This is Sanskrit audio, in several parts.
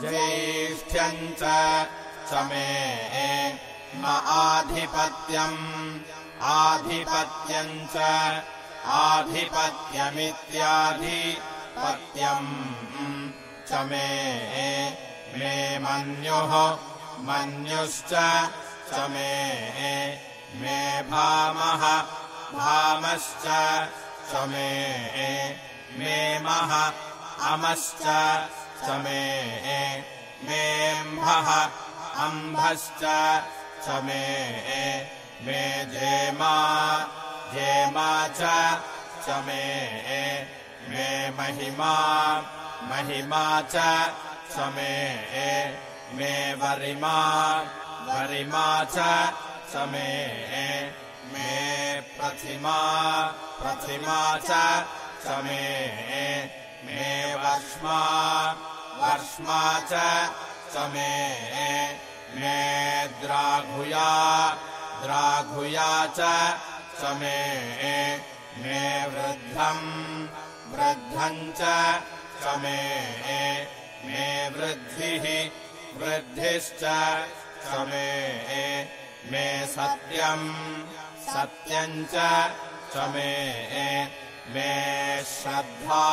ज्येष्ठ्यम् च मे म आधिपत्यम्। आधिपत्यम् च आधिपत्यमित्याधिपत्यम् च मे मे मन्युः। मन्युश्च च मे मे भामः। भामश्च च मे मे मह अमश्च च मे मेऽम्भः अम्भश्च च मे मे जेमा जेमा च मे मे महिमा महिमा च मे मे वरिमा वरिमा च मे मे प्रतिमा प्रतिमा च मे मे वर्ष्मा वर्ष्मा च मे मे द्राघुया द्राघुया च मे मे वृद्धम् वृद्धम् च मे मे वृद्धिः वृद्धिश्च च मे सत्यम् सत्यम् च मे मे श्रद्धा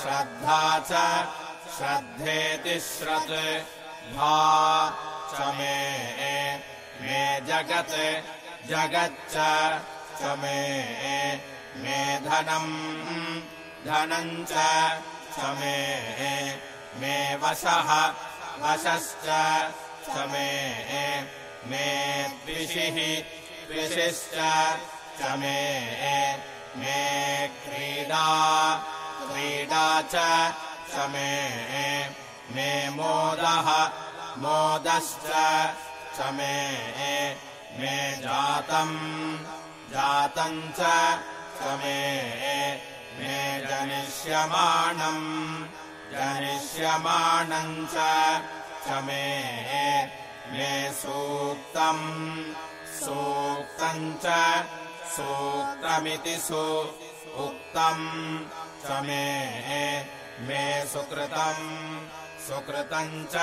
श्रद्धा च श्रद्धेति श्रत् भा च मे मे जगत् जगच्च च मे मे धनम् धनम् च मे मे वशः वशश्च च मे मे द्विषिः द्विषिश्च च मे मे क्रीडा क्रीडा च मे मे मोदः मोदश्च च मे जातम् जातम् च मे मे जनिष्यमाणम् जनिष्यमाणम् च मे मे सूक्तम् सूक्तम् च सूक्तमिति सु उक्तम् च मे सुकृतम् सुकृतम् च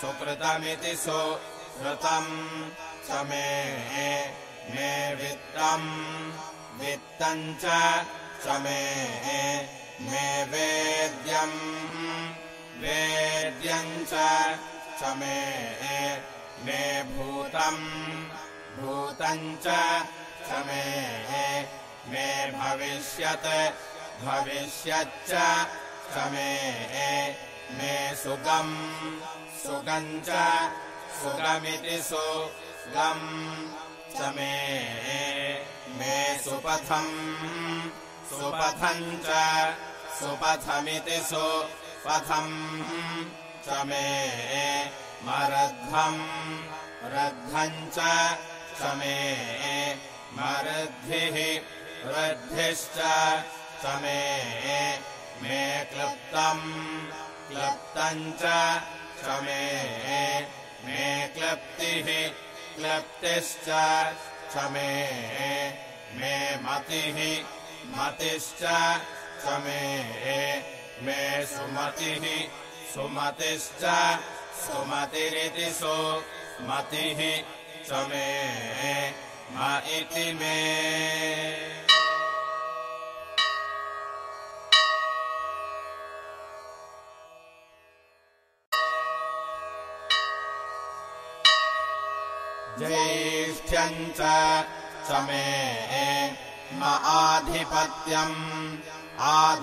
सुकृतमिति सुकृतम् च मे मे वित्तम् वित्तम् च मे मे वेद्यम् वेद्यम् च मे मे भूतम् भूतम् च मे मे भविष्यत् भविष्यच्च च मे सुगम् सुगम् च सुगमिति सुगम्। च मे सुपथम् सुपथम् च सुपथमिति सुपथम्। च मे मरध्वम् रद्धम् च मे मरद्धिः रद्धिश्च च मे क्लृप्तम् क्लृप्तम् च मे मे क्लृप्तिः क्लृप्तिश्च च मे मतिः मतिश्च च मे सुमतिः सुमतिश्च सुमतिरिति सुमतिः च मे म इति मे ज्येष्ठ्यम् च मे म आधिपत्यम्